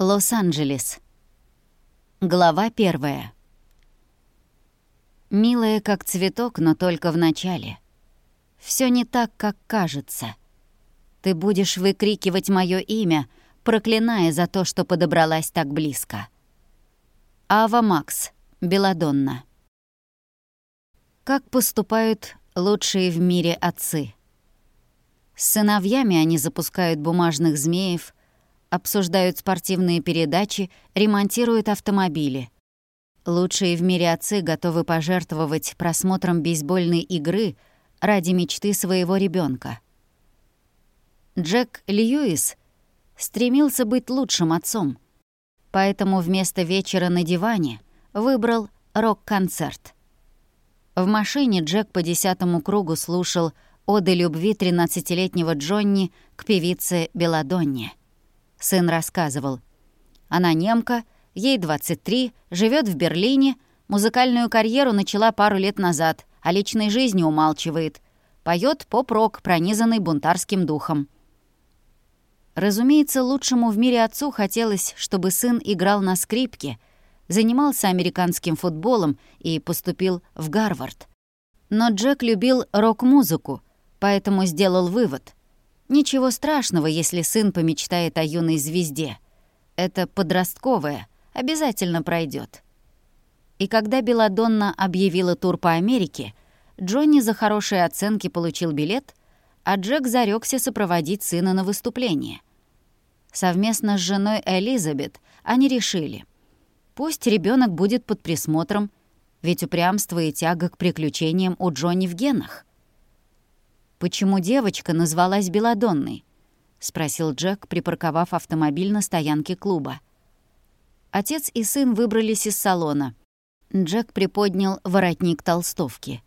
Лос-Анджелес. Глава первая. Милая как цветок, но только в начале. Все не так, как кажется. Ты будешь выкрикивать мое имя, проклиная за то, что подобралась так близко. Ава Макс, Беладонна. Как поступают лучшие в мире отцы? С сыновьями они запускают бумажных змеев — обсуждают спортивные передачи, ремонтируют автомобили. Лучшие в мире отцы готовы пожертвовать просмотром бейсбольной игры ради мечты своего ребенка. Джек Льюис стремился быть лучшим отцом, поэтому вместо вечера на диване выбрал рок-концерт. В машине Джек по десятому кругу слушал оды любви 13-летнего Джонни к певице Беладонне. Сын рассказывал. Она немка, ей 23, живет в Берлине, музыкальную карьеру начала пару лет назад, а личной жизни умалчивает. Поет поп-рок, пронизанный бунтарским духом. Разумеется, лучшему в мире отцу хотелось, чтобы сын играл на скрипке, занимался американским футболом и поступил в Гарвард. Но Джек любил рок-музыку, поэтому сделал вывод. Ничего страшного, если сын помечтает о юной звезде. Это подростковое, обязательно пройдет. И когда Беладонна объявила тур по Америке, Джонни за хорошие оценки получил билет, а Джек зарекся сопроводить сына на выступление. Совместно с женой Элизабет они решили, пусть ребенок будет под присмотром, ведь упрямство и тяга к приключениям у Джонни в генах. «Почему девочка назвалась Беладонной?» — спросил Джек, припарковав автомобиль на стоянке клуба. Отец и сын выбрались из салона. Джек приподнял воротник толстовки.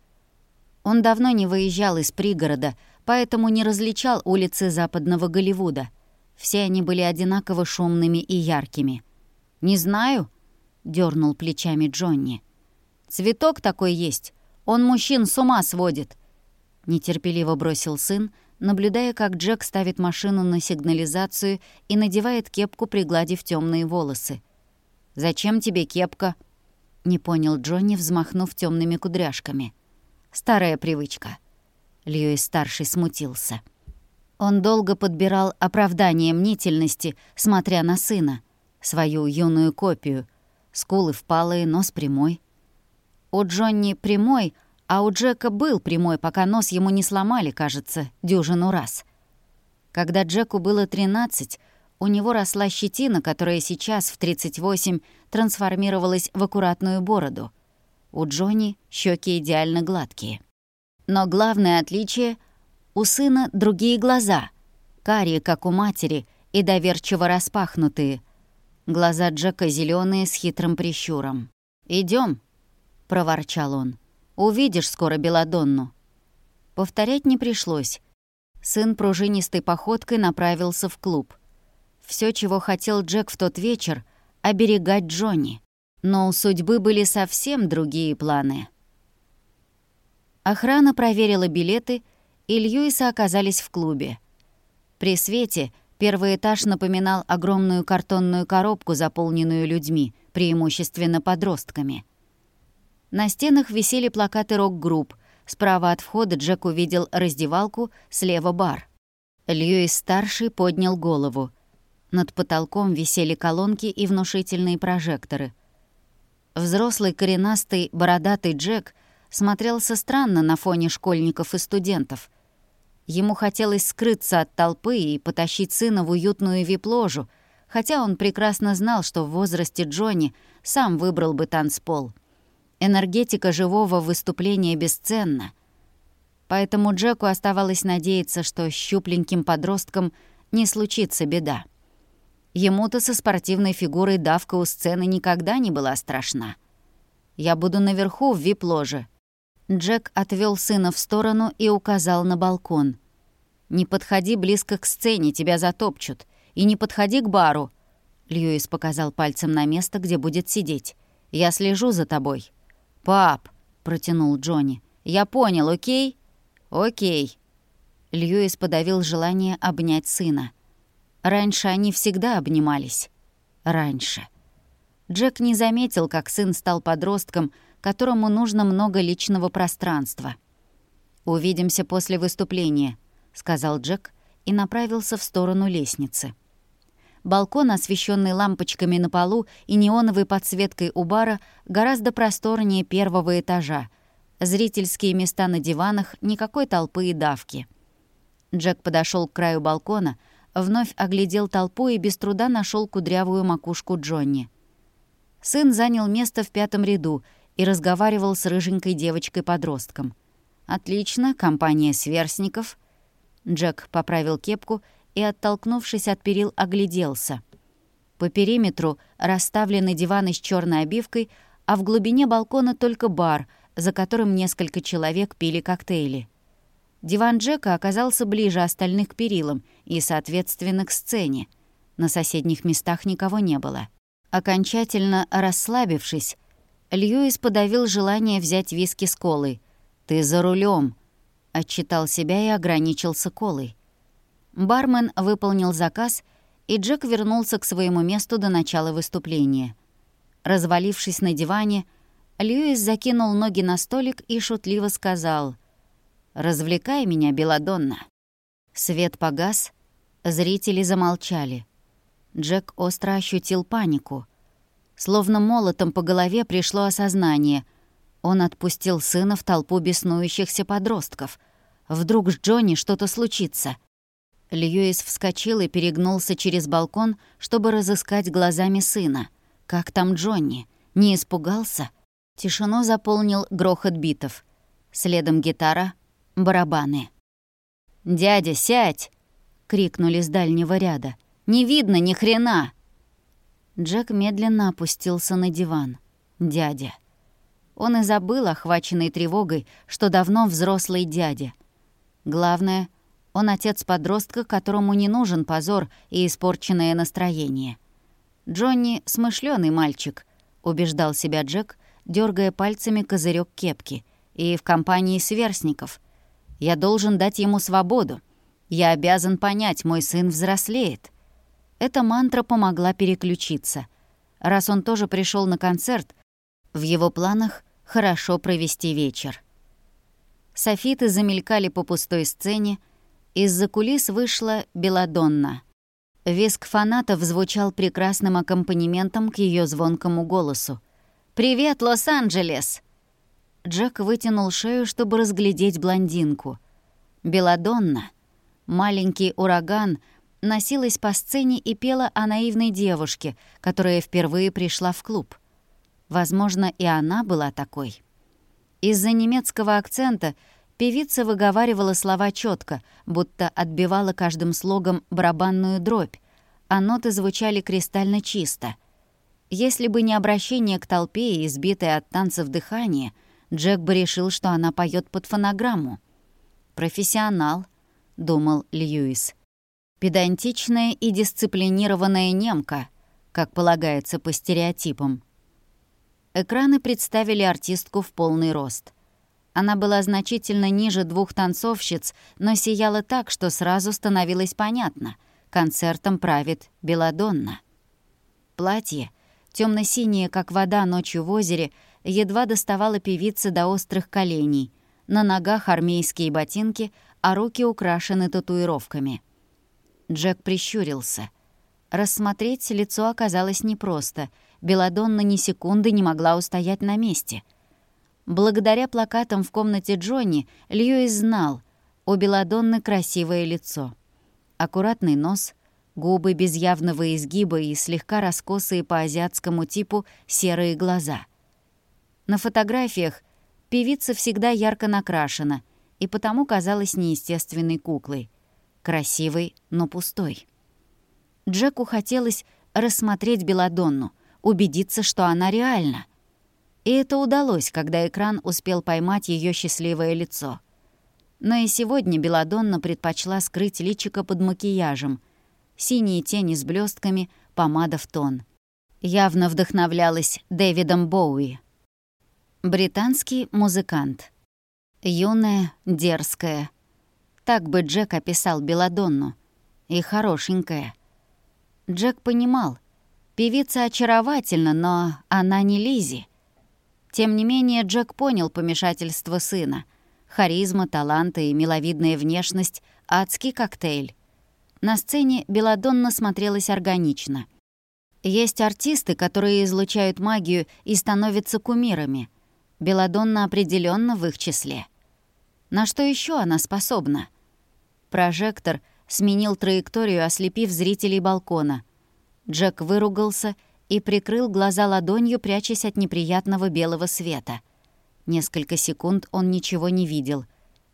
Он давно не выезжал из пригорода, поэтому не различал улицы западного Голливуда. Все они были одинаково шумными и яркими. «Не знаю», — дернул плечами Джонни. «Цветок такой есть. Он мужчин с ума сводит. — нетерпеливо бросил сын, наблюдая, как Джек ставит машину на сигнализацию и надевает кепку, пригладив темные волосы. «Зачем тебе кепка?» — не понял Джонни, взмахнув темными кудряшками. «Старая привычка». Льюис-старший смутился. Он долго подбирал оправдание мнительности, смотря на сына, свою юную копию. Скулы впалые, нос прямой. У Джонни прямой — а у Джека был прямой, пока нос ему не сломали, кажется, дюжину раз. Когда Джеку было 13, у него росла щетина, которая сейчас, в 38, трансформировалась в аккуратную бороду. У Джонни щеки идеально гладкие. Но главное отличие — у сына другие глаза, карие, как у матери, и доверчиво распахнутые. Глаза Джека зеленые с хитрым прищуром. Идем, проворчал он. Увидишь скоро Беладонну». Повторять не пришлось. Сын пружинистой походкой направился в клуб. Все, чего хотел Джек в тот вечер — оберегать Джонни. Но у судьбы были совсем другие планы. Охрана проверила билеты, и Льюиса оказались в клубе. При свете первый этаж напоминал огромную картонную коробку, заполненную людьми, преимущественно подростками — на стенах висели плакаты рок-групп. Справа от входа Джек увидел раздевалку, слева бар. Льюис-старший поднял голову. Над потолком висели колонки и внушительные прожекторы. Взрослый коренастый бородатый Джек смотрелся странно на фоне школьников и студентов. Ему хотелось скрыться от толпы и потащить сына в уютную вип-ложу, хотя он прекрасно знал, что в возрасте Джонни сам выбрал бы танцпол. Энергетика живого выступления бесценна. Поэтому Джеку оставалось надеяться, что щупленьким подросткам не случится беда. Ему-то со спортивной фигурой давка у сцены никогда не была страшна. «Я буду наверху в вип-ложе». Джек отвел сына в сторону и указал на балкон. «Не подходи близко к сцене, тебя затопчут. И не подходи к бару». Льюис показал пальцем на место, где будет сидеть. «Я слежу за тобой». «Пап», — протянул Джонни, — «я понял, окей?» «Окей». Льюис подавил желание обнять сына. Раньше они всегда обнимались. раньше. Джек не заметил, как сын стал подростком, которому нужно много личного пространства. «Увидимся после выступления», — сказал Джек и направился в сторону лестницы. Балкон, освещенный лампочками на полу и неоновой подсветкой у бара, гораздо просторнее первого этажа. Зрительские места на диванах, никакой толпы и давки. Джек подошел к краю балкона, вновь оглядел толпу и без труда нашел кудрявую макушку Джонни. Сын занял место в пятом ряду и разговаривал с рыженькой девочкой-подростком. «Отлично, компания сверстников». Джек поправил кепку и, оттолкнувшись от перил, огляделся. По периметру расставлены диваны с черной обивкой, а в глубине балкона только бар, за которым несколько человек пили коктейли. Диван Джека оказался ближе остальных к перилам и, соответственно, к сцене. На соседних местах никого не было. Окончательно расслабившись, Льюис подавил желание взять виски с колой. «Ты за рулем, отчитал себя и ограничился колой. Бармен выполнил заказ, и Джек вернулся к своему месту до начала выступления. Развалившись на диване, Льюис закинул ноги на столик и шутливо сказал «Развлекай меня, Беладонна». Свет погас, зрители замолчали. Джек остро ощутил панику. Словно молотом по голове пришло осознание. Он отпустил сына в толпу беснующихся подростков. Вдруг с Джонни что-то случится — Льюис вскочил и перегнулся через балкон, чтобы разыскать глазами сына. «Как там Джонни? Не испугался?» Тишину заполнил грохот битов. Следом гитара, барабаны. «Дядя, сядь!» — крикнули с дальнего ряда. «Не видно ни хрена!» Джек медленно опустился на диван. Дядя. Он и забыл, охваченный тревогой, что давно взрослый дядя. Главное — он отец подростка, которому не нужен позор и испорченное настроение. «Джонни — смышленый мальчик», — убеждал себя Джек, дергая пальцами козырек кепки, и в компании сверстников. «Я должен дать ему свободу. Я обязан понять, мой сын взрослеет». Эта мантра помогла переключиться. Раз он тоже пришел на концерт, в его планах хорошо провести вечер. Софиты замелькали по пустой сцене, из-за кулис вышла Беладонна. Виск фанатов звучал прекрасным аккомпанементом к ее звонкому голосу. «Привет, Лос-Анджелес!» Джек вытянул шею, чтобы разглядеть блондинку. Беладонна, маленький ураган, носилась по сцене и пела о наивной девушке, которая впервые пришла в клуб. Возможно, и она была такой. Из-за немецкого акцента Певица выговаривала слова четко, будто отбивала каждым слогом барабанную дробь, а ноты звучали кристально чисто. Если бы не обращение к толпе и избитое от танцев дыхание, Джек бы решил, что она поет под фонограмму. «Профессионал», — думал Льюис. «Педантичная и дисциплинированная немка», как полагается по стереотипам. Экраны представили артистку в полный рост — она была значительно ниже двух танцовщиц, но сияла так, что сразу становилось понятно — концертом правит Беладонна. Платье, темно синее как вода ночью в озере, едва доставало певице до острых коленей. На ногах армейские ботинки, а руки украшены татуировками. Джек прищурился. Рассмотреть лицо оказалось непросто. Беладонна ни секунды не могла устоять на месте — Благодаря плакатам в комнате Джонни Льюис знал, у Беладонны красивое лицо. Аккуратный нос, губы без явного изгиба и слегка раскосые по азиатскому типу серые глаза. На фотографиях певица всегда ярко накрашена и потому казалась неестественной куклой. Красивой, но пустой. Джеку хотелось рассмотреть Беладонну, убедиться, что она реальна. И это удалось, когда экран успел поймать ее счастливое лицо. Но и сегодня Беладонна предпочла скрыть личико под макияжем. Синие тени с блестками, помада в тон. Явно вдохновлялась Дэвидом Боуи. Британский музыкант. Юная, дерзкая. Так бы Джек описал Беладонну. И хорошенькая. Джек понимал, Певица очаровательна, но она не Лизи. Тем не менее, Джек понял помешательство сына. Харизма, таланты и миловидная внешность — адский коктейль. На сцене Беладонна смотрелась органично. Есть артисты, которые излучают магию и становятся кумирами. Беладонна определенно в их числе. На что еще она способна? Прожектор сменил траекторию, ослепив зрителей балкона. Джек выругался и прикрыл глаза ладонью, прячась от неприятного белого света. Несколько секунд он ничего не видел.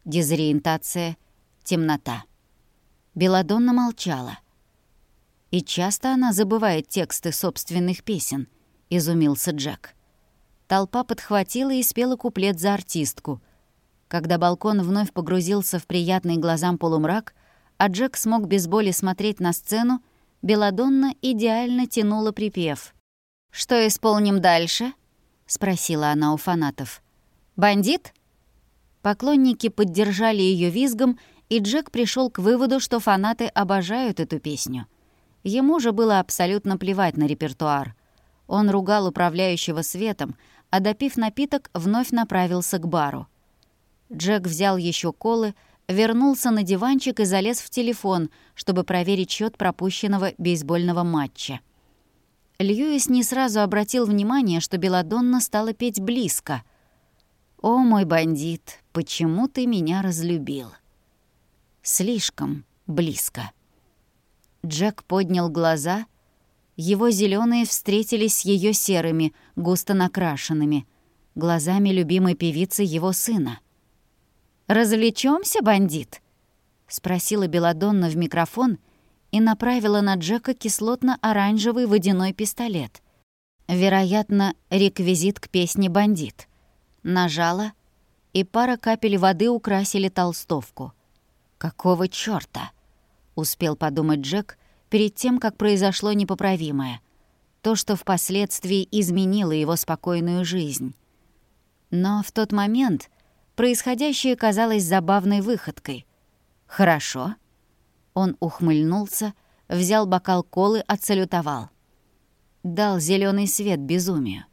Дезориентация, темнота. Беладонна молчала. «И часто она забывает тексты собственных песен», — изумился Джек. Толпа подхватила и спела куплет за артистку. Когда балкон вновь погрузился в приятный глазам полумрак, а Джек смог без боли смотреть на сцену, Беладонна идеально тянула припев. «Что исполним дальше?» — спросила она у фанатов. «Бандит?» Поклонники поддержали ее визгом, и Джек пришел к выводу, что фанаты обожают эту песню. Ему же было абсолютно плевать на репертуар. Он ругал управляющего светом, а допив напиток, вновь направился к бару. Джек взял еще колы, вернулся на диванчик и залез в телефон, чтобы проверить счет пропущенного бейсбольного матча. Льюис не сразу обратил внимание, что Беладонна стала петь близко. «О, мой бандит, почему ты меня разлюбил?» Слишком близко. Джек поднял глаза. Его зеленые встретились с ее серыми, густо накрашенными, глазами любимой певицы его сына — «Развлечёмся, бандит?» — спросила Беладонна в микрофон и направила на Джека кислотно-оранжевый водяной пистолет. Вероятно, реквизит к песне «Бандит». Нажала, и пара капель воды украсили толстовку. «Какого чёрта?» — успел подумать Джек перед тем, как произошло непоправимое. То, что впоследствии изменило его спокойную жизнь. Но в тот момент Происходящее казалось забавной выходкой. «Хорошо». Он ухмыльнулся, взял бокал колы, отсалютовал. Дал зеленый свет безумию.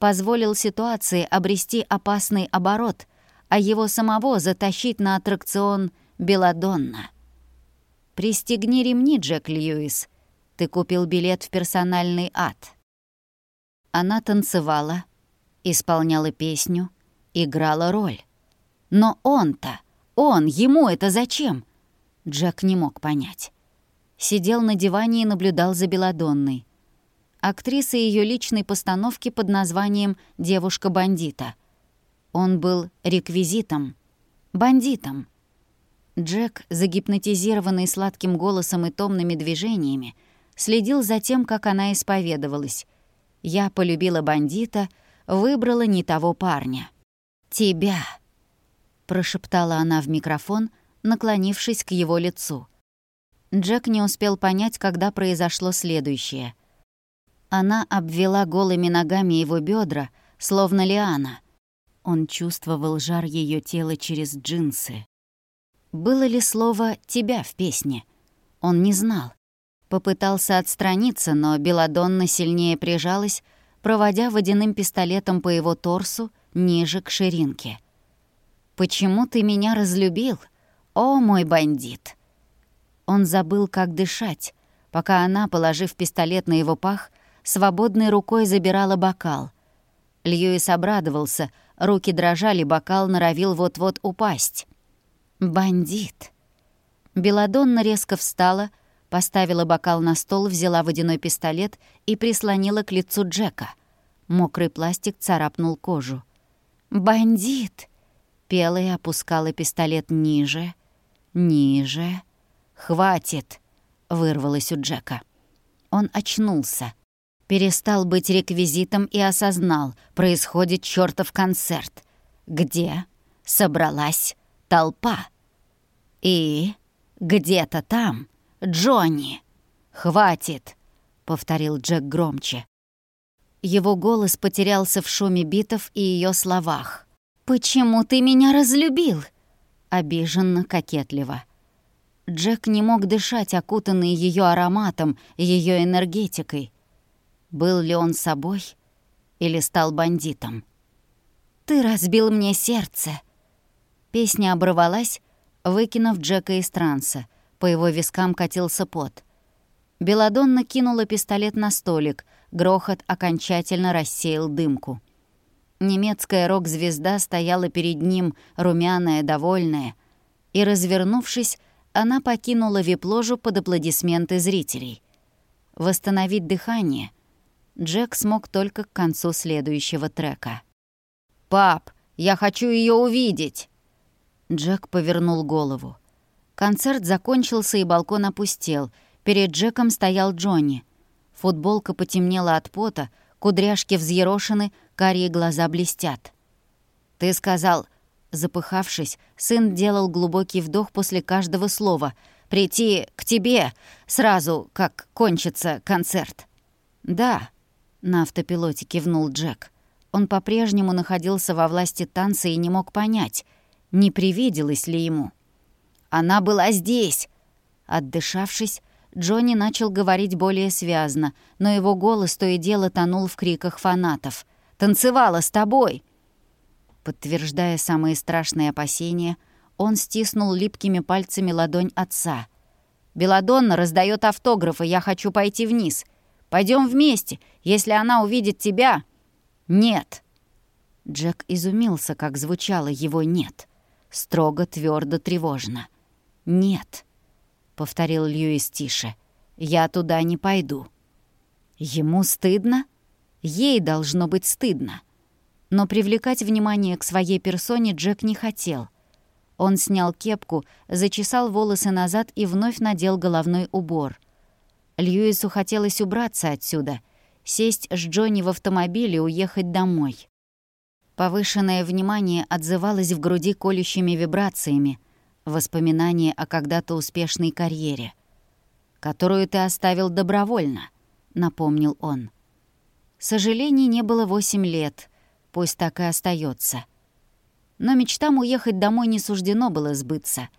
Позволил ситуации обрести опасный оборот, а его самого затащить на аттракцион «Беладонна». «Пристегни ремни, Джек Льюис. Ты купил билет в персональный ад». Она танцевала, исполняла песню, играла роль. Но он-то, он, ему это зачем? Джек не мог понять. Сидел на диване и наблюдал за Беладонной. Актриса ее личной постановки под названием «Девушка-бандита». Он был реквизитом, бандитом. Джек, загипнотизированный сладким голосом и томными движениями, следил за тем, как она исповедовалась. «Я полюбила бандита, выбрала не того парня». «Тебя», прошептала она в микрофон, наклонившись к его лицу. Джек не успел понять, когда произошло следующее. Она обвела голыми ногами его бедра, словно лиана. Он чувствовал жар ее тела через джинсы. Было ли слово «тебя» в песне? Он не знал. Попытался отстраниться, но Беладонна сильнее прижалась, проводя водяным пистолетом по его торсу ниже к ширинке. «Почему ты меня разлюбил? О, мой бандит!» Он забыл, как дышать, пока она, положив пистолет на его пах, свободной рукой забирала бокал. Льюис обрадовался, руки дрожали, бокал норовил вот-вот упасть. «Бандит!» Беладонна резко встала, поставила бокал на стол, взяла водяной пистолет и прислонила к лицу Джека. Мокрый пластик царапнул кожу. «Бандит!» Пела и опускала пистолет ниже, ниже. «Хватит!» — вырвалось у Джека. Он очнулся. Перестал быть реквизитом и осознал, происходит чертов концерт. Где собралась толпа? И где-то там Джонни. «Хватит!» — повторил Джек громче. Его голос потерялся в шуме битов и ее словах. «Почему ты меня разлюбил?» Обиженно, кокетливо. Джек не мог дышать, окутанный ее ароматом, ее энергетикой. Был ли он собой или стал бандитом? «Ты разбил мне сердце!» Песня оборвалась, выкинув Джека из транса. По его вискам катился пот. Беладонна кинула пистолет на столик. Грохот окончательно рассеял дымку. Немецкая рок-звезда стояла перед ним, румяная, довольная. И, развернувшись, она покинула вип-ложу под аплодисменты зрителей. Восстановить дыхание Джек смог только к концу следующего трека. «Пап, я хочу ее увидеть!» Джек повернул голову. Концерт закончился, и балкон опустел. Перед Джеком стоял Джонни. Футболка потемнела от пота, кудряшки взъерошены, карие глаза блестят. «Ты сказал...» Запыхавшись, сын делал глубокий вдох после каждого слова. «Прийти к тебе сразу, как кончится концерт». «Да», — на автопилоте кивнул Джек. Он по-прежнему находился во власти танца и не мог понять, не привиделось ли ему. «Она была здесь!» Отдышавшись, Джонни начал говорить более связно, но его голос то и дело тонул в криках фанатов. «Танцевала с тобой!» Подтверждая самые страшные опасения, он стиснул липкими пальцами ладонь отца. «Беладонна раздает автографы, я хочу пойти вниз. Пойдем вместе, если она увидит тебя...» «Нет!» Джек изумился, как звучало его «нет». Строго, твердо, тревожно. «Нет», — повторил Льюис тише, — «я туда не пойду». Ему стыдно? Ей должно быть стыдно. Но привлекать внимание к своей персоне Джек не хотел. Он снял кепку, зачесал волосы назад и вновь надел головной убор. Льюису хотелось убраться отсюда — сесть с Джонни в автомобиль и уехать домой. Повышенное внимание отзывалось в груди колющими вибрациями, воспоминание о когда-то успешной карьере, которую ты оставил добровольно, напомнил он. Сожалений не было восемь лет, пусть так и остается. Но мечтам уехать домой не суждено было сбыться —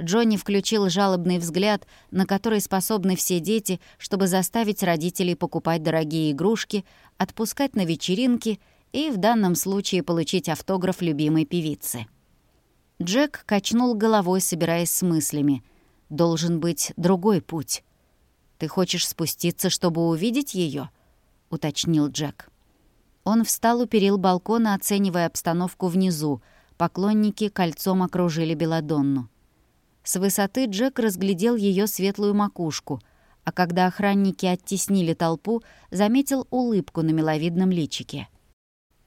Джонни включил жалобный взгляд, на который способны все дети, чтобы заставить родителей покупать дорогие игрушки, отпускать на вечеринки и в данном случае получить автограф любимой певицы. Джек качнул головой, собираясь с мыслями. «Должен быть другой путь». «Ты хочешь спуститься, чтобы увидеть ее? уточнил Джек. Он встал у перил балкона, оценивая обстановку внизу. Поклонники кольцом окружили Беладонну. С высоты Джек разглядел ее светлую макушку, а когда охранники оттеснили толпу, заметил улыбку на миловидном личике.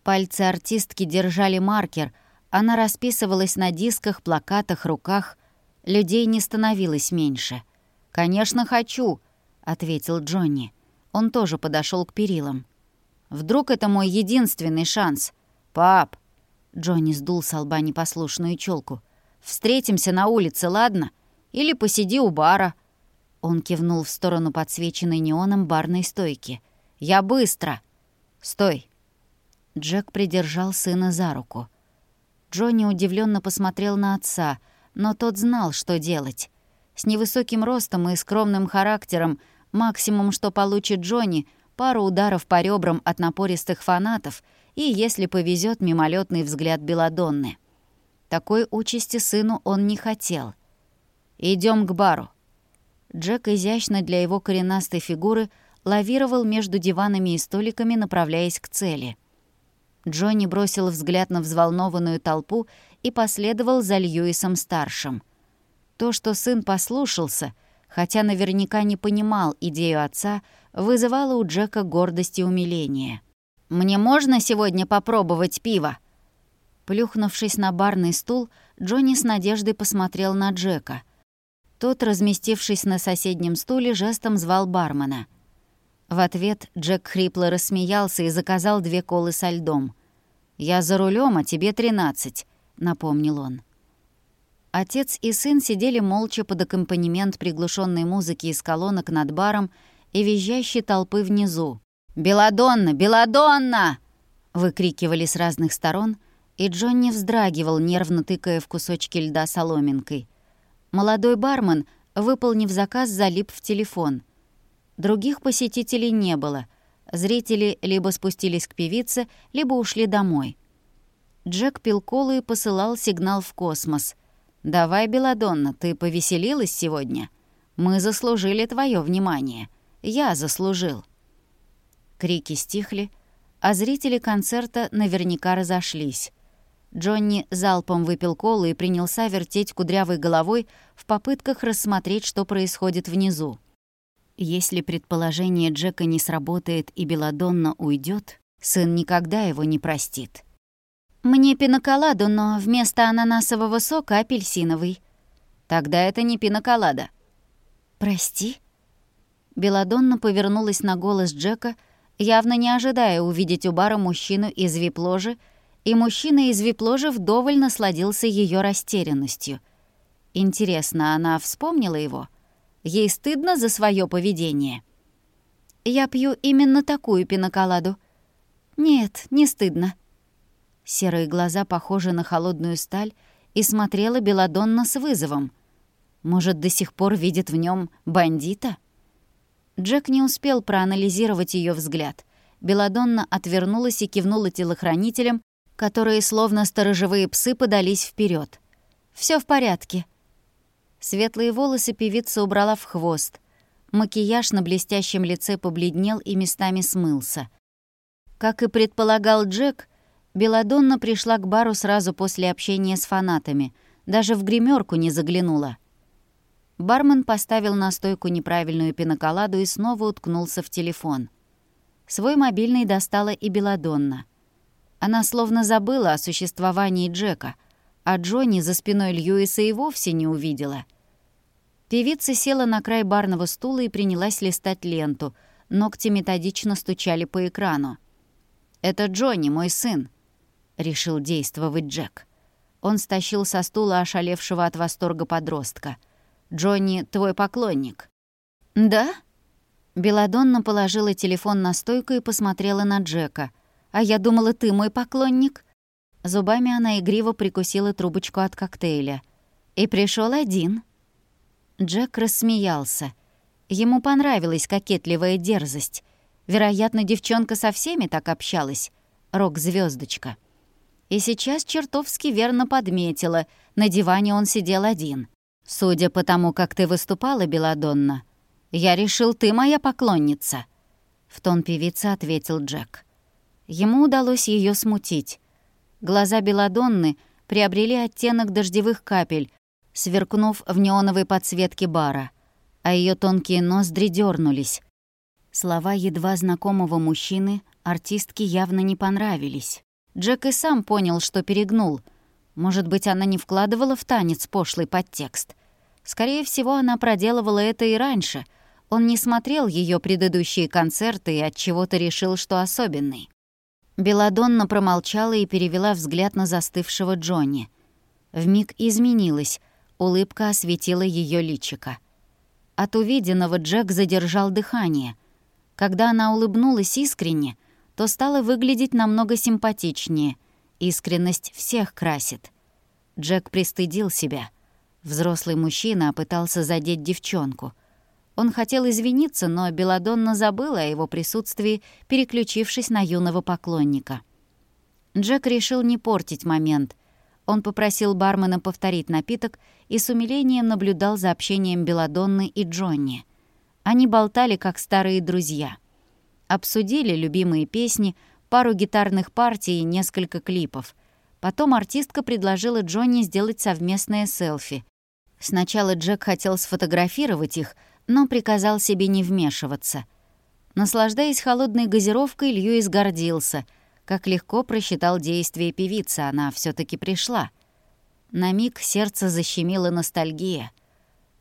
Пальцы артистки держали маркер, она расписывалась на дисках, плакатах, руках. Людей не становилось меньше. «Конечно, хочу», — ответил Джонни. Он тоже подошел к перилам. «Вдруг это мой единственный шанс?» «Пап!» Джонни сдул с лба непослушную челку. Встретимся на улице, ладно? Или посиди у бара». Он кивнул в сторону подсвеченной неоном барной стойки. «Я быстро!» «Стой!» Джек придержал сына за руку. Джонни удивленно посмотрел на отца, но тот знал, что делать. С невысоким ростом и скромным характером максимум, что получит Джонни, пару ударов по ребрам от напористых фанатов и, если повезет, мимолетный взгляд Беладонны. Такой участи сыну он не хотел. Идем к бару». Джек изящно для его коренастой фигуры лавировал между диванами и столиками, направляясь к цели. Джонни бросил взгляд на взволнованную толпу и последовал за Льюисом-старшим. То, что сын послушался, хотя наверняка не понимал идею отца, вызывало у Джека гордость и умиление. «Мне можно сегодня попробовать пиво?» Плюхнувшись на барный стул, Джонни с надеждой посмотрел на Джека. Тот, разместившись на соседнем стуле, жестом звал бармена. В ответ Джек хрипло рассмеялся и заказал две колы со льдом. «Я за рулем, а тебе тринадцать», — напомнил он. Отец и сын сидели молча под аккомпанемент приглушенной музыки из колонок над баром и визжащей толпы внизу. «Беладонна! Беладонна!» — выкрикивали с разных сторон, и Джонни вздрагивал, нервно тыкая в кусочки льда соломинкой. Молодой бармен, выполнив заказ, залип в телефон. Других посетителей не было. Зрители либо спустились к певице, либо ушли домой. Джек пил колу и посылал сигнал в космос. «Давай, Беладонна, ты повеселилась сегодня? Мы заслужили твое внимание. Я заслужил». Крики стихли, а зрители концерта наверняка разошлись. Джонни залпом выпил колу и принялся вертеть кудрявой головой в попытках рассмотреть, что происходит внизу. Если предположение Джека не сработает и Беладонна уйдет, сын никогда его не простит. «Мне пиноколаду, но вместо ананасового сока апельсиновый». «Тогда это не пиноколада». «Прости?» Беладонна повернулась на голос Джека, явно не ожидая увидеть у бара мужчину из вип-ложи, и мужчина из вип-ложи вдоволь насладился ее растерянностью. Интересно, она вспомнила его? Ей стыдно за свое поведение? «Я пью именно такую пиноколаду». «Нет, не стыдно». Серые глаза похожи на холодную сталь, и смотрела Беладонна с вызовом. Может, до сих пор видит в нем бандита? Джек не успел проанализировать ее взгляд. Беладонна отвернулась и кивнула телохранителям, которые, словно сторожевые псы, подались вперед. Все в порядке». Светлые волосы певица убрала в хвост. Макияж на блестящем лице побледнел и местами смылся. Как и предполагал Джек, Беладонна пришла к бару сразу после общения с фанатами, даже в гримерку не заглянула. Бармен поставил на стойку неправильную пиноколаду и снова уткнулся в телефон. Свой мобильный достала и Беладонна — она словно забыла о существовании Джека, а Джонни за спиной Льюиса и вовсе не увидела. Певица села на край барного стула и принялась листать ленту. Ногти методично стучали по экрану. «Это Джонни, мой сын», — решил действовать Джек. Он стащил со стула ошалевшего от восторга подростка. «Джонни — твой поклонник». «Да?» Беладонна положила телефон на стойку и посмотрела на Джека — а я думала, ты мой поклонник». Зубами она игриво прикусила трубочку от коктейля. «И пришел один». Джек рассмеялся. Ему понравилась кокетливая дерзость. Вероятно, девчонка со всеми так общалась. рок звездочка И сейчас чертовски верно подметила, на диване он сидел один. «Судя по тому, как ты выступала, Беладонна, я решил, ты моя поклонница», — в тон певицы ответил Джек. Ему удалось ее смутить. Глаза Беладонны приобрели оттенок дождевых капель, сверкнув в неоновой подсветке бара, а ее тонкие ноздри дернулись. Слова едва знакомого мужчины артистке явно не понравились. Джек и сам понял, что перегнул. Может быть, она не вкладывала в танец пошлый подтекст. Скорее всего, она проделывала это и раньше. Он не смотрел ее предыдущие концерты и от чего-то решил, что особенный. Беладонна промолчала и перевела взгляд на застывшего Джонни. Вмиг изменилась, улыбка осветила ее личико. От увиденного Джек задержал дыхание. Когда она улыбнулась искренне, то стала выглядеть намного симпатичнее. Искренность всех красит. Джек пристыдил себя. Взрослый мужчина пытался задеть девчонку — он хотел извиниться, но Беладонна забыла о его присутствии, переключившись на юного поклонника. Джек решил не портить момент. Он попросил бармена повторить напиток и с умилением наблюдал за общением Беладонны и Джонни. Они болтали, как старые друзья. Обсудили любимые песни, пару гитарных партий и несколько клипов. Потом артистка предложила Джонни сделать совместное селфи. Сначала Джек хотел сфотографировать их, но приказал себе не вмешиваться. Наслаждаясь холодной газировкой, Льюис гордился. Как легко просчитал действия певицы, она все таки пришла. На миг сердце защемило ностальгия.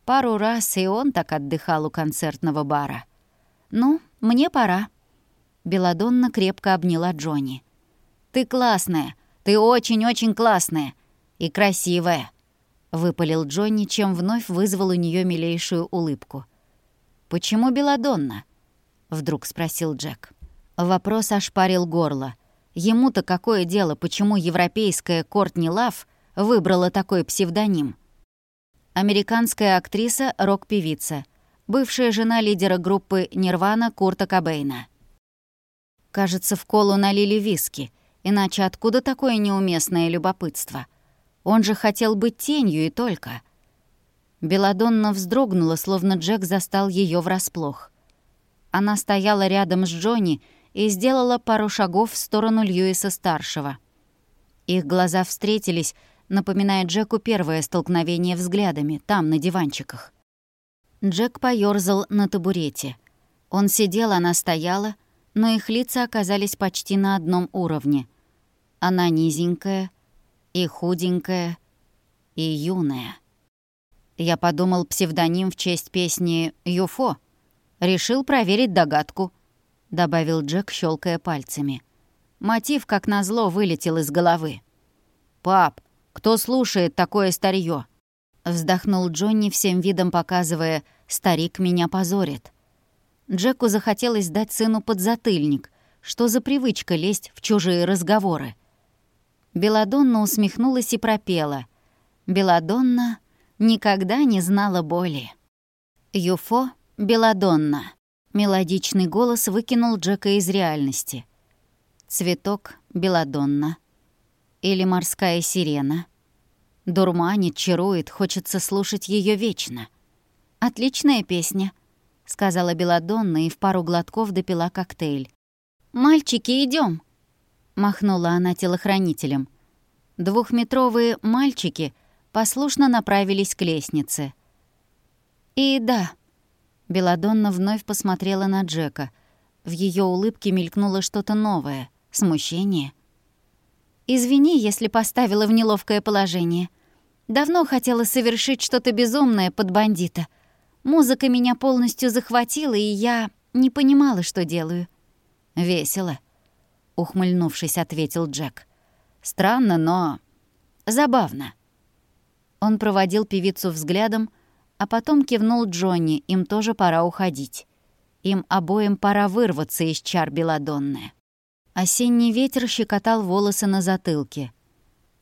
Пару раз и он так отдыхал у концертного бара. «Ну, мне пора». Беладонна крепко обняла Джонни. «Ты классная, ты очень-очень классная и красивая», — выпалил Джонни, чем вновь вызвал у нее милейшую улыбку. «Почему Беладонна?» — вдруг спросил Джек. Вопрос ошпарил горло. Ему-то какое дело, почему европейская Кортни Лав выбрала такой псевдоним? Американская актриса, рок-певица, бывшая жена лидера группы «Нирвана» Курта Кобейна. Кажется, в колу налили виски, иначе откуда такое неуместное любопытство? Он же хотел быть тенью и только. Беладонна вздрогнула, словно Джек застал ее врасплох. Она стояла рядом с Джонни и сделала пару шагов в сторону Льюиса-старшего. Их глаза встретились, напоминая Джеку первое столкновение взглядами, там, на диванчиках. Джек поёрзал на табурете. Он сидел, она стояла, но их лица оказались почти на одном уровне. Она низенькая, и худенькая, и юная. Я подумал псевдоним в честь песни «Юфо». Решил проверить догадку, добавил Джек, щелкая пальцами. Мотив, как назло, вылетел из головы. «Пап, кто слушает такое старье? Вздохнул Джонни, всем видом показывая, «Старик меня позорит». Джеку захотелось дать сыну подзатыльник. Что за привычка лезть в чужие разговоры? Беладонна усмехнулась и пропела. Беладонна никогда не знала боли. Юфо Беладонна. Мелодичный голос выкинул Джека из реальности. Цветок Беладонна. Или морская сирена. Дурманит, чарует, хочется слушать ее вечно. Отличная песня —— сказала Беладонна и в пару глотков допила коктейль. «Мальчики, идем! махнула она телохранителем. Двухметровые мальчики послушно направились к лестнице. «И да», — Беладонна вновь посмотрела на Джека. В ее улыбке мелькнуло что-то новое, смущение. «Извини, если поставила в неловкое положение. Давно хотела совершить что-то безумное под бандита». Музыка меня полностью захватила, и я не понимала, что делаю. «Весело», — ухмыльнувшись, ответил Джек. «Странно, но забавно». Он проводил певицу взглядом, а потом кивнул Джонни, им тоже пора уходить. Им обоим пора вырваться из чар Беладонны. Осенний ветер щекотал волосы на затылке.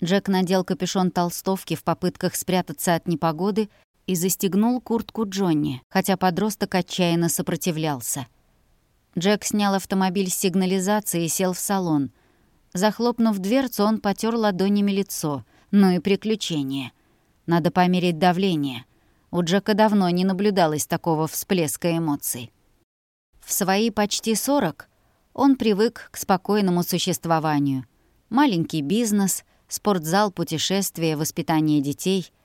Джек надел капюшон толстовки в попытках спрятаться от непогоды и застегнул куртку Джонни, хотя подросток отчаянно сопротивлялся. Джек снял автомобиль с сигнализации и сел в салон. Захлопнув дверцу, он потер ладонями лицо. Ну и приключение. Надо померить давление. У Джека давно не наблюдалось такого всплеска эмоций. В свои почти сорок он привык к спокойному существованию. Маленький бизнес, спортзал, путешествия, воспитание детей —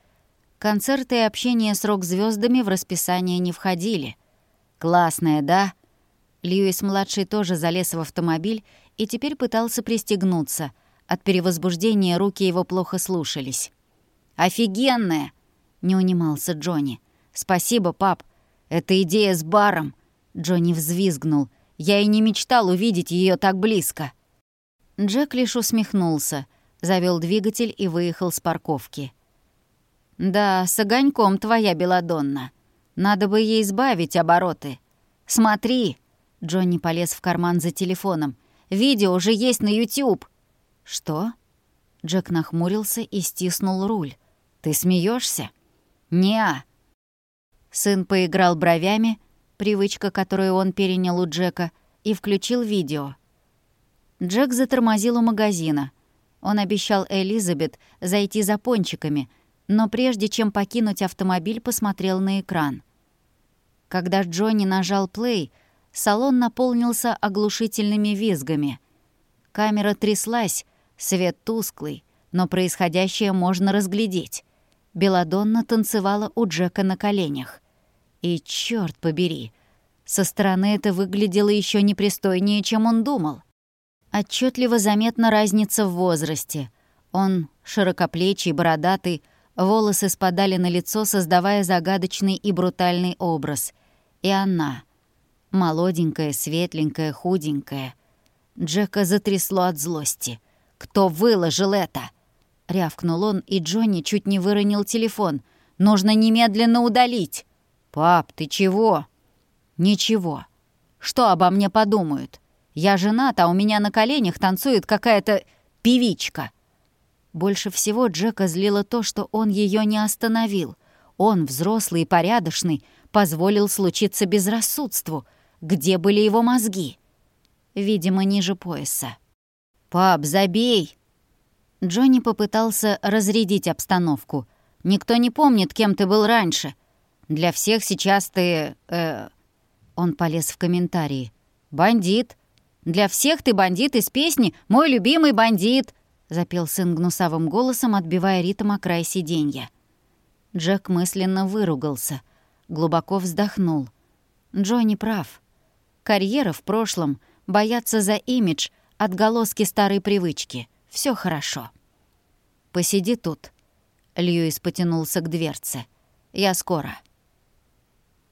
Концерты и общение с рок-звездами в расписание не входили. «Классная, да?» Льюис-младший тоже залез в автомобиль и теперь пытался пристегнуться. От перевозбуждения руки его плохо слушались. «Офигенная!» — не унимался Джонни. «Спасибо, пап. Это идея с баром!» Джонни взвизгнул. «Я и не мечтал увидеть ее так близко!» Джек лишь усмехнулся, завел двигатель и выехал с парковки. «Да, с огоньком твоя Беладонна. Надо бы ей избавить обороты. Смотри!» Джонни полез в карман за телефоном. «Видео уже есть на YouTube. «Что?» Джек нахмурился и стиснул руль. «Ты смеешься? «Не-а». Сын поиграл бровями, привычка, которую он перенял у Джека, и включил видео. Джек затормозил у магазина. Он обещал Элизабет зайти за пончиками, но прежде чем покинуть автомобиль, посмотрел на экран. Когда Джонни нажал плей, салон наполнился оглушительными визгами. Камера тряслась, свет тусклый, но происходящее можно разглядеть. Беладонна танцевала у Джека на коленях. И черт побери, со стороны это выглядело еще непристойнее, чем он думал. Отчетливо заметна разница в возрасте. Он широкоплечий, бородатый, Волосы спадали на лицо, создавая загадочный и брутальный образ. И она. Молоденькая, светленькая, худенькая. Джека затрясло от злости. «Кто выложил это?» Рявкнул он, и Джонни чуть не выронил телефон. «Нужно немедленно удалить!» «Пап, ты чего?» «Ничего. Что обо мне подумают? Я женат, а у меня на коленях танцует какая-то певичка». Больше всего Джека злило то, что он ее не остановил. Он, взрослый и порядочный, позволил случиться безрассудству. Где были его мозги? видимо, ниже пояса. «Пап, забей!» Джонни попытался разрядить обстановку. «Никто не помнит, кем ты был раньше. Для всех сейчас ты... Э... Он полез в комментарии. «Бандит. Для всех ты бандит из песни «Мой любимый бандит», — запел сын гнусавым голосом, отбивая ритм о край сиденья. Джек мысленно выругался, глубоко вздохнул. Джонни прав. Карьера в прошлом, бояться за имидж, отголоски старой привычки. Все хорошо. «Посиди тут». Льюис потянулся к дверце. «Я скоро».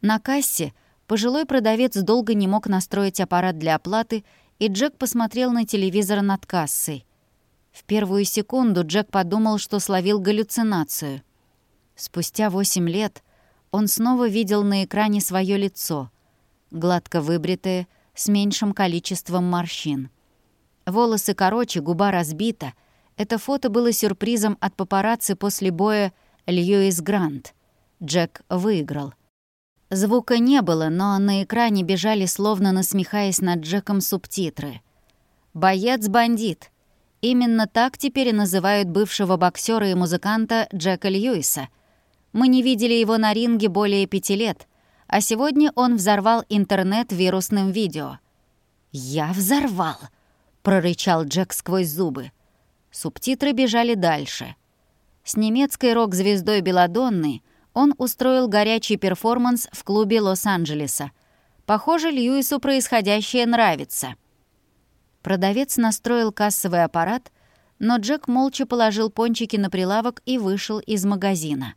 На кассе пожилой продавец долго не мог настроить аппарат для оплаты, и Джек посмотрел на телевизор над кассой. В первую секунду Джек подумал, что словил галлюцинацию. Спустя восемь лет он снова видел на экране свое лицо, гладко выбритое, с меньшим количеством морщин. Волосы короче, губа разбита. Это фото было сюрпризом от папарацци после боя Льюис Грант. Джек выиграл. Звука не было, но на экране бежали, словно насмехаясь над Джеком, субтитры. «Боец-бандит». Именно так теперь и называют бывшего боксера и музыканта Джека Льюиса. Мы не видели его на ринге более пяти лет, а сегодня он взорвал интернет вирусным видео. «Я взорвал!» — прорычал Джек сквозь зубы. Субтитры бежали дальше. С немецкой рок-звездой Беладонны он устроил горячий перформанс в клубе Лос-Анджелеса. Похоже, Льюису происходящее нравится. Продавец настроил кассовый аппарат, но Джек молча положил пончики на прилавок и вышел из магазина.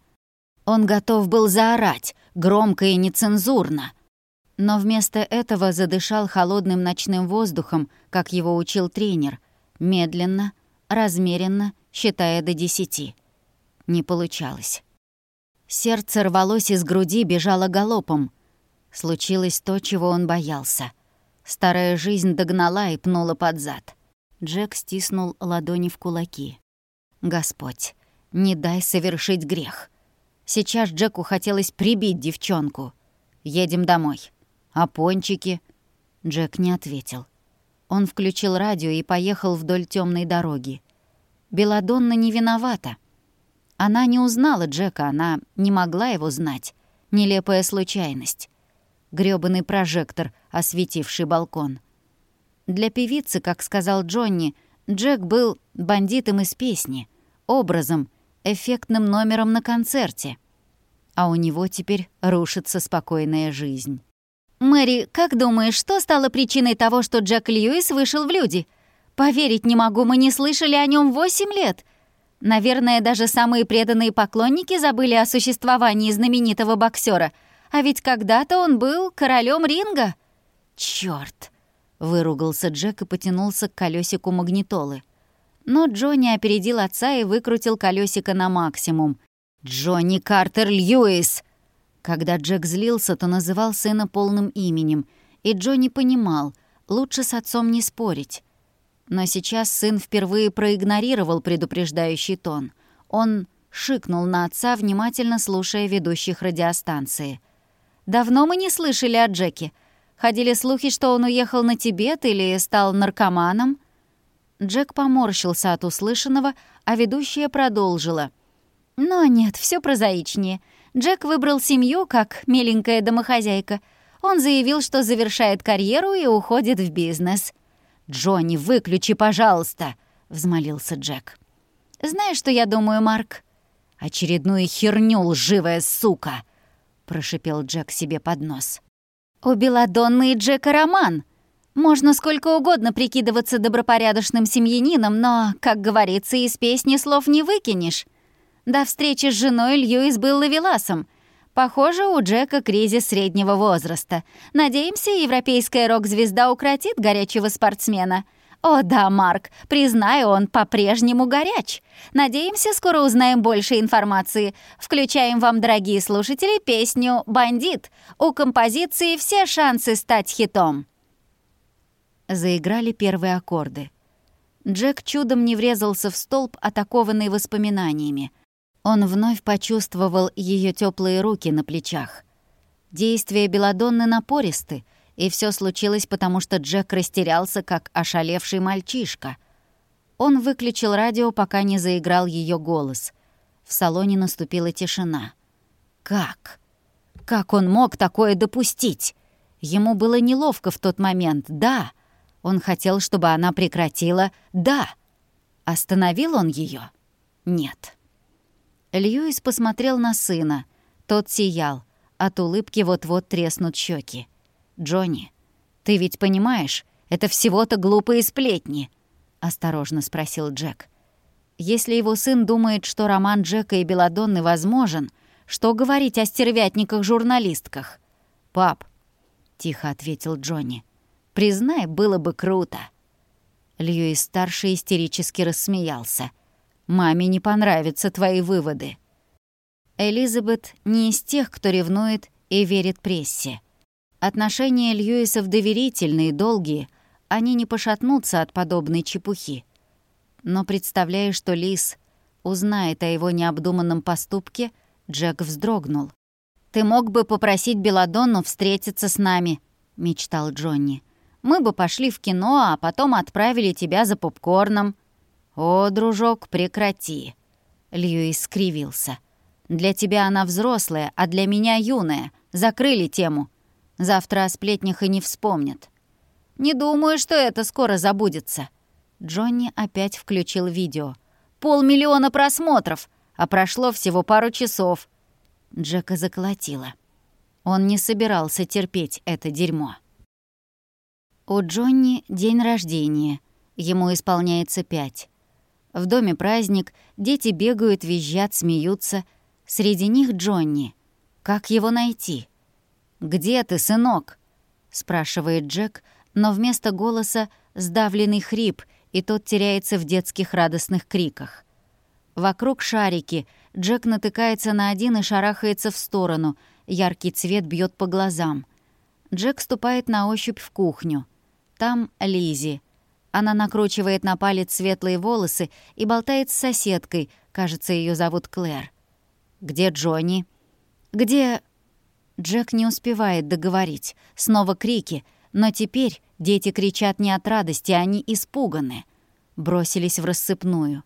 Он готов был заорать, громко и нецензурно. Но вместо этого задышал холодным ночным воздухом, как его учил тренер, медленно, размеренно, считая до десяти. Не получалось. Сердце рвалось из груди, бежало галопом. Случилось то, чего он боялся. Старая жизнь догнала и пнула под зад. Джек стиснул ладони в кулаки. «Господь, не дай совершить грех». Сейчас Джеку хотелось прибить девчонку. «Едем домой». «А пончики?» Джек не ответил. Он включил радио и поехал вдоль темной дороги. Беладонна не виновата. Она не узнала Джека, она не могла его знать. Нелепая случайность. Грёбаный прожектор, осветивший балкон. Для певицы, как сказал Джонни, Джек был бандитом из песни, образом, эффектным номером на концерте. А у него теперь рушится спокойная жизнь. «Мэри, как думаешь, что стало причиной того, что Джек Льюис вышел в люди? Поверить не могу, мы не слышали о нем восемь лет. Наверное, даже самые преданные поклонники забыли о существовании знаменитого боксера, а ведь когда-то он был королем ринга. Чёрт! выругался Джек и потянулся к колесику магнитолы. Но Джонни опередил отца и выкрутил колесико на максимум. «Джонни Картер Льюис!» Когда Джек злился, то называл сына полным именем, и Джонни понимал, лучше с отцом не спорить. Но сейчас сын впервые проигнорировал предупреждающий тон. Он шикнул на отца, внимательно слушая ведущих радиостанции. «Давно мы не слышали о Джеке. Ходили слухи, что он уехал на Тибет или стал наркоманом?» Джек поморщился от услышанного, а ведущая продолжила. «Но нет, все прозаичнее. Джек выбрал семью как миленькая домохозяйка. Он заявил, что завершает карьеру и уходит в бизнес». «Джонни, выключи, пожалуйста!» — взмолился Джек. «Знаешь, что я думаю, Марк?» «Очередную херню, лживая сука!» — прошипел Джек себе под нос. «У Беладонны и Джека роман. Можно сколько угодно прикидываться добропорядочным семьянином, но, как говорится, из песни слов не выкинешь. До встречи с женой Льюис был лавеласом. Похоже, у Джека кризис среднего возраста. Надеемся, европейская рок-звезда укротит горячего спортсмена. О да, Марк, признаю, он по-прежнему горяч. Надеемся, скоро узнаем больше информации. Включаем вам, дорогие слушатели, песню «Бандит». У композиции все шансы стать хитом. Заиграли первые аккорды. Джек чудом не врезался в столб, атакованный воспоминаниями. Он вновь почувствовал ее теплые руки на плечах. Действия Беладонны напористы, И все случилось потому, что Джек растерялся, как ошалевший мальчишка. Он выключил радио, пока не заиграл ее голос. В салоне наступила тишина. Как? Как он мог такое допустить? Ему было неловко в тот момент, да. Он хотел, чтобы она прекратила, да. Остановил он ее? Нет. Льюис посмотрел на сына. Тот сиял. От улыбки вот-вот треснут щеки. «Джонни, ты ведь понимаешь, это всего-то глупые сплетни?» — осторожно спросил Джек. «Если его сын думает, что роман Джека и Беладонны возможен, что говорить о стервятниках-журналистках?» «Пап», — тихо ответил Джонни, — «признай, было бы круто». Льюис-старший истерически рассмеялся. «Маме не понравятся твои выводы». Элизабет не из тех, кто ревнует и верит прессе. Отношения Льюисов доверительные, долгие, они не пошатнутся от подобной чепухи. Но представляя, что Лис узнает о его необдуманном поступке, Джек вздрогнул. «Ты мог бы попросить Беладонну встретиться с нами», — мечтал Джонни. «Мы бы пошли в кино, а потом отправили тебя за попкорном». «О, дружок, прекрати!» Льюис скривился. Для тебя она взрослая, а для меня юная. Закрыли тему. Завтра о сплетнях и не вспомнят. Не думаю, что это скоро забудется. Джонни опять включил видео. Полмиллиона просмотров, а прошло всего пару часов. Джека заколотило. Он не собирался терпеть это дерьмо. У Джонни день рождения. Ему исполняется пять. В доме праздник, дети бегают, визжат, смеются — Среди них Джонни. Как его найти? «Где ты, сынок?» — спрашивает Джек, но вместо голоса сдавленный хрип, и тот теряется в детских радостных криках. Вокруг шарики. Джек натыкается на один и шарахается в сторону. Яркий цвет бьет по глазам. Джек ступает на ощупь в кухню. Там Лизи. Она накручивает на палец светлые волосы и болтает с соседкой, кажется, ее зовут Клэр. «Где Джонни?» «Где...» Джек не успевает договорить. Снова крики, но теперь дети кричат не от радости, они испуганы. Бросились в рассыпную.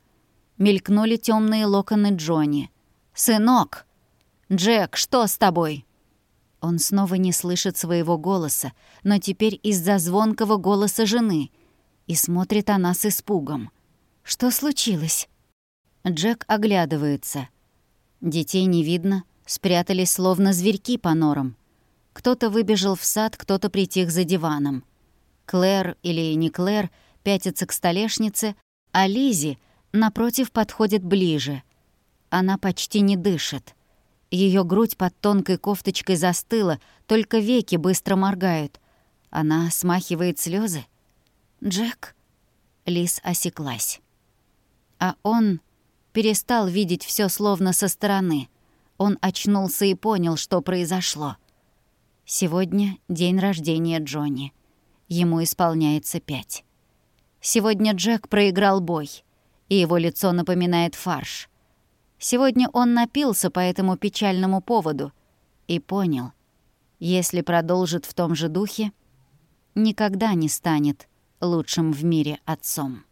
Мелькнули темные локоны Джонни. «Сынок!» «Джек, что с тобой?» Он снова не слышит своего голоса, но теперь из-за звонкого голоса жены. И смотрит она с испугом. «Что случилось?» Джек оглядывается. Детей не видно, спрятались словно зверьки по норам. Кто-то выбежал в сад, кто-то притих за диваном. Клэр или не Клэр пятится к столешнице, а Лизи напротив подходит ближе. Она почти не дышит. Ее грудь под тонкой кофточкой застыла, только веки быстро моргают. Она смахивает слезы. «Джек?» Лиз осеклась. А он перестал видеть все словно со стороны. Он очнулся и понял, что произошло. Сегодня день рождения Джонни. Ему исполняется пять. Сегодня Джек проиграл бой, и его лицо напоминает фарш. Сегодня он напился по этому печальному поводу и понял, если продолжит в том же духе, никогда не станет лучшим в мире отцом.